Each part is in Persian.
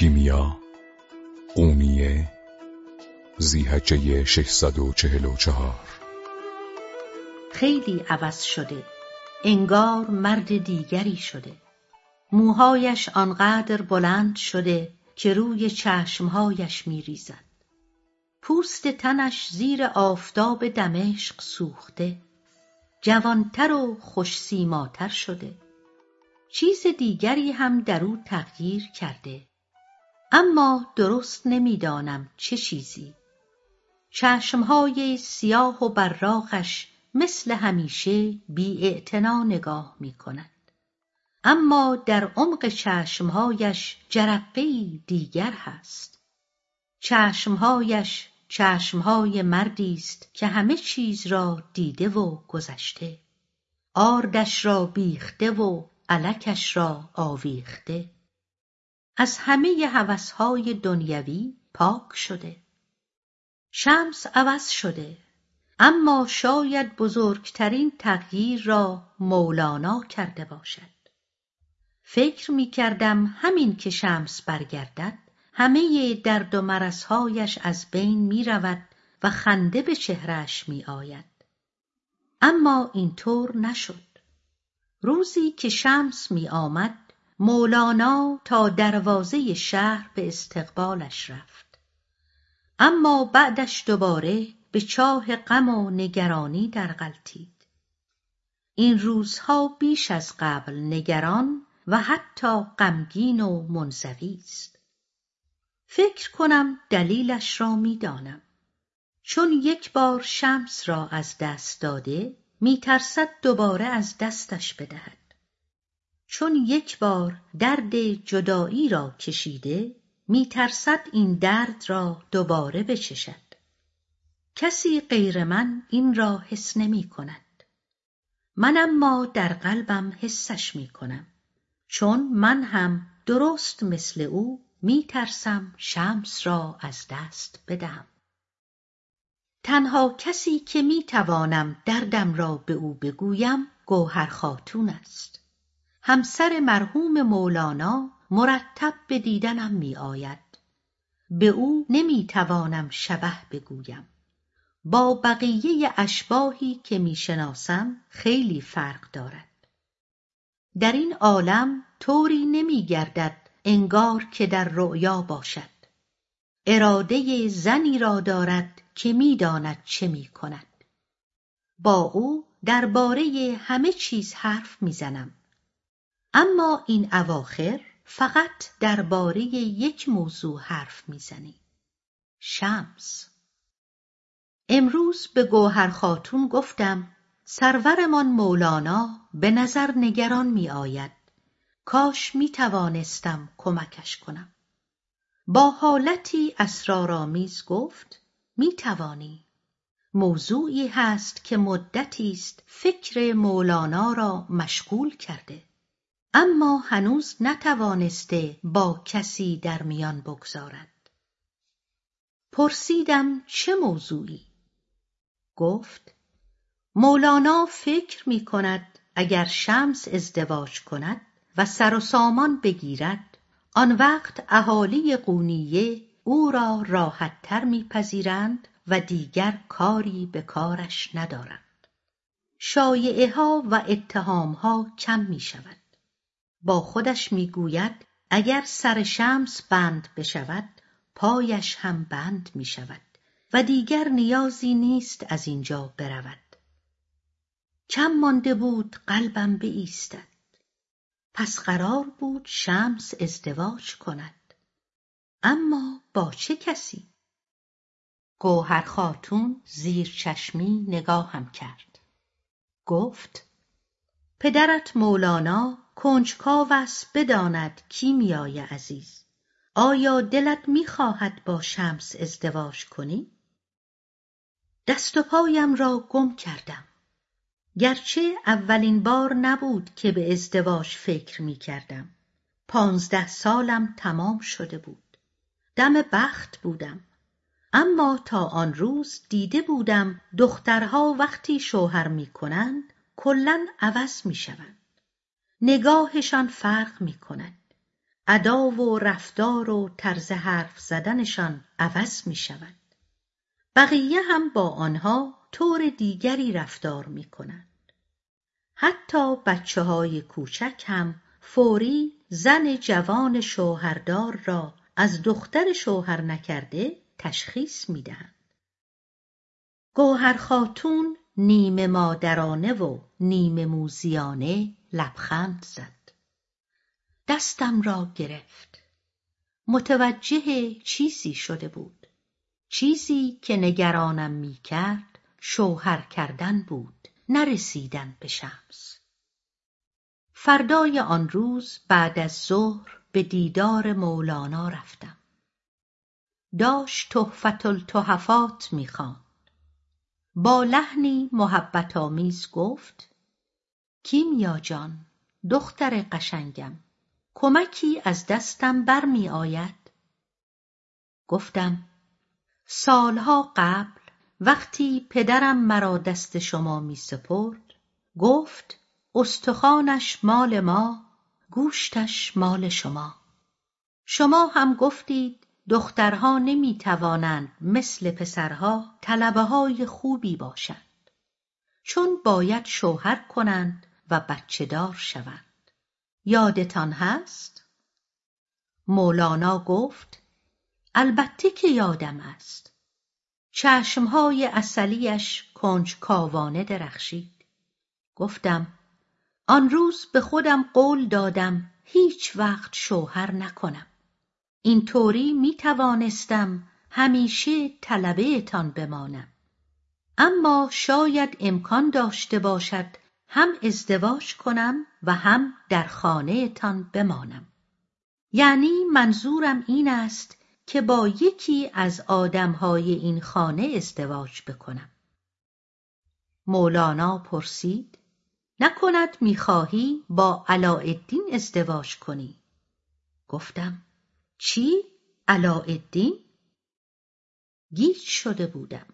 کیمیا قونیه زیهجه 644 خیلی عوض شده. انگار مرد دیگری شده. موهایش آنقدر بلند شده که روی چشمهایش میریزد. پوست تنش زیر آفتاب دمشق سوخته. جوانتر و خوشسیماتر شده. چیز دیگری هم در او تغییر کرده. اما درست نمی‌دانم چه چیزی چشمهای سیاه و براقش مثل همیشه بی نگاه می کند. اما در عمق چشمهایش جرقهای دیگر هست. چشمهایش چشمهای مردی است که همه چیز را دیده و گذشته. آردش را بیخته و علکش را آویخته. از همه هوسهای دنیوی پاک شده. شمس عوض شده اما شاید بزرگترین تغییر را مولانا کرده باشد فکر می کردم همین که شمس برگردد همه درد و مرزهایش از بین می رود و خنده به چهرش می آید. اما اینطور نشد. روزی که شمس می آمد مولانا تا دروازه شهر به استقبالش رفت. اما بعدش دوباره به چاه غم و نگرانی در غلطید. این روزها بیش از قبل نگران و حتی غمگین و منزوی است. فکر کنم دلیلش را می‌دانم. چون یک بار شمس را از دست داده میترسد دوباره از دستش بدهد. چون یک بار درد جدایی را کشیده میترسد این درد را دوباره بچشد. کسی غیر من این را حس نمی کند. من اما در قلبم حسش می کنم. چون من هم درست مثل او می ترسم شمس را از دست بدم. تنها کسی که می توانم دردم را به او بگویم گوهر خاتون است. همسر مرحوم مولانا مرتب به دیدنم می آید. به او نمی توانم شبه بگویم. با بقیه اشباهی که می‌شناسم خیلی فرق دارد. در این عالم طوری نمیگردد انگار که در رؤیا باشد. اراده زنی را دارد که می‌داند چه می کند. با او درباره همه چیز حرف می‌زنم. اما این اواخر فقط درباره یک موضوع حرف می‌زنی. شمس امروز به گوهر خاتون گفتم سرورمان مولانا به نظر نگران می آید. کاش می توانستم کمکش کنم. با حالتی اسرارآمیز گفت می توانی. موضوعی هست که مدتی است فکر مولانا را مشغول کرده. اما هنوز نتوانسته با کسی در میان بگذارد. پرسیدم چه موضوعی؟ گفت مولانا فکر می کند اگر شمس ازدواج کند و سر و سامان بگیرد آن وقت اهالی قونیه او را راحتتر میپذیرند و دیگر کاری به کارش ندارند شایعه ها و اتهام ها کم می شود با خودش می‌گوید اگر سر شمس بند بشود پایش هم بند می شود و دیگر نیازی نیست از اینجا برود. کم مانده بود قلبم بایستد. پس قرار بود شمس ازدواج کند. اما با چه کسی؟ گوهر خاتون زیر چشمی نگاهم کرد. گفت پدرت مولانا کنجکاو است بداند کیمیای عزیز آیا دلت می‌خواهد با شمس ازدواج کنی دست و پایم را گم کردم گرچه اولین بار نبود که به ازدواج فکر می کردم. پانزده سالم تمام شده بود. دم بخت بودم. اما تا آن روز دیده بودم دخترها وقتی شوهر می کنند کلن عوض می شوند. نگاهشان فرق می کند. ادا و رفتار و طرز حرف زدنشان عوض می شود. بقیه هم با آنها طور دیگری رفتار می کنند. حتی بچه های کوچک هم فوری زن جوان شوهردار را از دختر شوهر نکرده تشخیص می دهند. گوهر خاتون نیمه مادرانه و نیمه موزیانه لبخند زد. دستم را گرفت. متوجه چیزی شده بود. چیزی که نگرانم می کرد شوهر کردن بود نرسیدن به شمس. فردای آن روز بعد از ظهر به دیدار مولانا رفتم. داشت تحفت التحفات می‌خواند. با لحنی محبت آمیز گفت کیمیا جان دختر قشنگم. کمکی از دستم برمی آید گفتم سالها قبل وقتی پدرم مرا دست شما می سپرد گفت استخوانش مال ما گوشتش مال شما. شما هم گفتید دخترها نمی توانند مثل پسرها طلبه های خوبی باشند. چون باید شوهر کنند و بچه دار شوند. یادتان هست؟ مولانا گفت البته که یادم است. چشمهای اصلیش کنج کاوانه درخشید. گفتم آن روز به خودم قول دادم هیچ وقت شوهر نکنم. اینطوری می توانستم همیشه طلبهتان بمانم. اما شاید امکان داشته باشد هم ازدواج کنم و هم در خانهتان بمانم. یعنی منظورم این است که با یکی از آدمهای این خانه ازدواج بکنم. مولانا پرسید نکند می‌خواهی با علاءالدین ازدواج کنی؟ گفتم چی؟ علاءالدین؟ گیج شده بودم.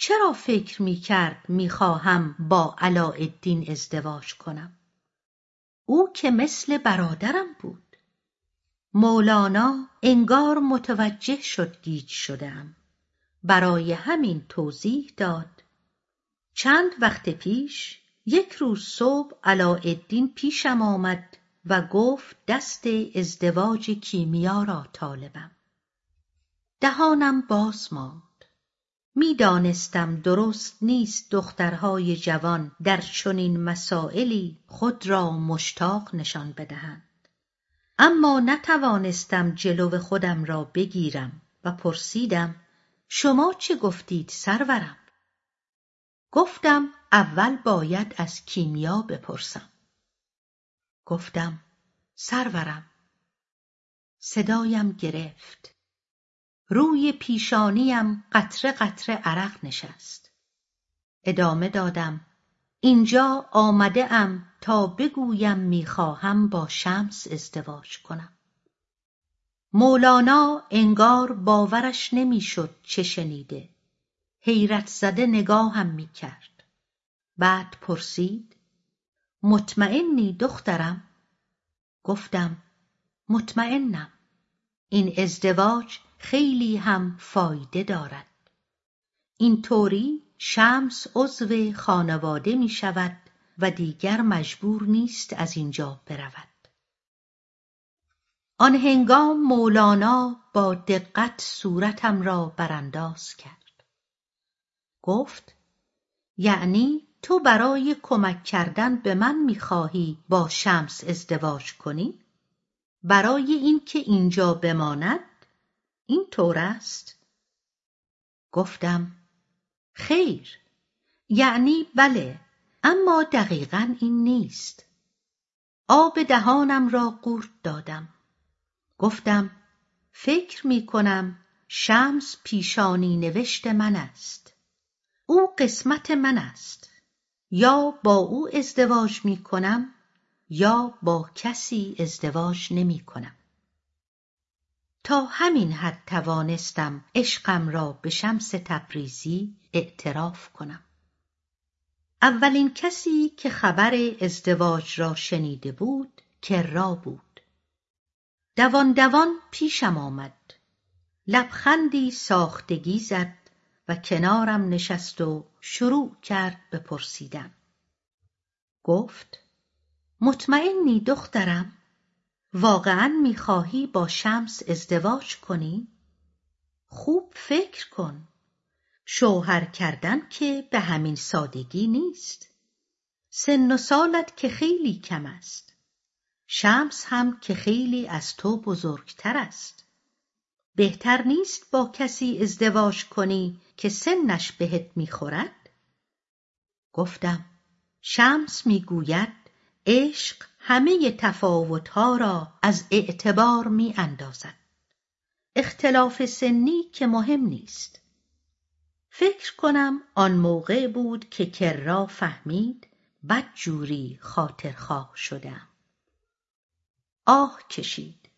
چرا فکر می کرد می خواهم با علاءالدین ازدواج کنم؟ او که مثل برادرم بود. مولانا انگار متوجه شد گیج شدم برای همین توضیح داد. چند وقت پیش یک روز صبح علاءالدین پیشم آمد و گفت دست ازدواج کیمیا را طالبم. دهانم باز ماند. می‌دانستم درست نیست دخترهای جوان در چنین مسائلی خود را مشتاق نشان بدهند. اما نتوانستم جلو خودم را بگیرم و پرسیدم شما چه گفتید سرورم؟ گفتم اول باید از کیمیا بپرسم. گفتم سرورم. صدایم گرفت. روی پیشانیم قطره قطره عرق نشست. ادامه دادم اینجا آمده ام تا بگویم می‌خواهم با شمس ازدواج کنم. مولانا انگار باورش نمی‌شد چه شنیده. حیرت زده نگاهم می‌کرد. بعد پرسید مطمئنی دخترم؟ گفتم مطمئنم. این ازدواج خیلی هم فایده دارد. اینطوری شمس عضو خانواده می شود و دیگر مجبور نیست از اینجا برود. آن هنگام مولانا با دقت صورتم را برانداز کرد. گفت یعنی تو برای کمک کردن به من می‌خواهی با شمس ازدواج کنی؟ برای اینکه اینجا بماند؟ این طور است؟ گفتم خیر یعنی بله اما دقیقا این نیست آب دهانم را قورت دادم گفتم فکر می کنم شمس پیشانی نوشت من است او قسمت من است یا با او ازدواج می کنم یا با کسی ازدواج نمی کنم. تا همین حد توانستم عشقم را به شمس تبریزی اعتراف کنم. اولین کسی که خبر ازدواج را شنیده بود کرا بود. دوان دوان پیشم آمد لبخندی ساختگی زد و کنارم نشست و شروع کرد به پرسیدن گفت مطمئنی دخترم؟ واقعا می‌خواهی با شمس ازدواج کنی؟ خوب فکر کن. شوهر کردن که به همین سادگی نیست. سن و سالت که خیلی کم است. شمس هم که خیلی از تو بزرگتر است. بهتر نیست با کسی ازدواج کنی که سنش بهت می‌خورد؟ گفتم. شمس می‌گوید عشق همه تفاوتها را از اعتبار می اندازد. اختلاف سنی که مهم نیست. فکر کنم آن موقع بود که کرا فهمید بدجوری خاطرخواه شدم. آه کشید.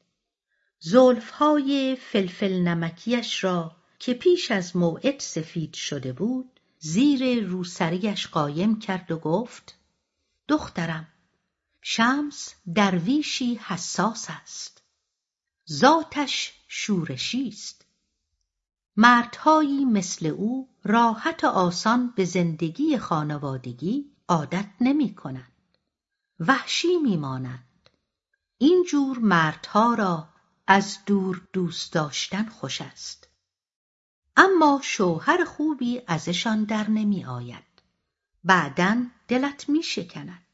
زلفهای فلفل نمکیش را که پیش از موعد سفید شده بود زیر روسریش قایم کرد و گفت دخترم شمس درویشی حساس است. ذاتش شورشی است. مردهایی مثل او راحت و آسان به زندگی خانوادگی عادت نمی کنند. وحشی میمانند این جور مردها را از دور دوست داشتن خوش است. اما شوهر خوبی ازشان در نمی آید. بعدا دلت می شکند.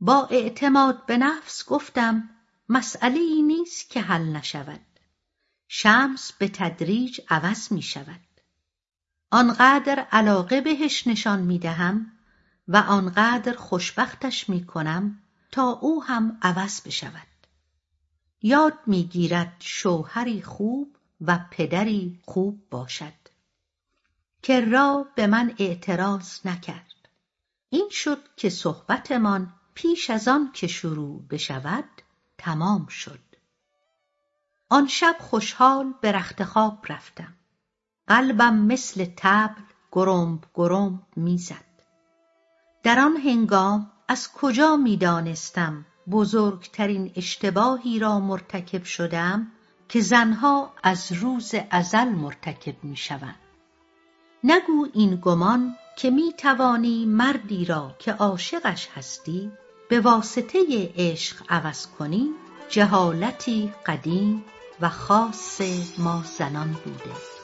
با اعتماد به نفس گفتم مسئله ای نیست که حل نشود. شمس به تدریج عوض می شود آنقدر علاقه بهش نشان می دهم و آنقدر خوشبختش می کنم تا او هم عوض بشود. یاد می‌گیرد شوهری خوب و پدری خوب باشد. کرا به من اعتراض نکرد. این شد که صحبتمان پیش از آن که شروع بشود تمام شد. آن شب خوشحال به رخت خواب رفتم. قلبم مثل تبل گرمب گرمب می‌زد. در آن هنگام از کجا می‌دانستم بزرگترین اشتباهی را مرتکب شدم که زنها از روز ازل مرتکب می‌شوند. نگو این گمان که می توانی مردی را که عاشقش هستی به واسطه عشق عوض کنی جهالتی قدیم و خاص ما زنان بوده.